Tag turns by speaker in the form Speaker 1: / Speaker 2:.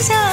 Speaker 1: 세상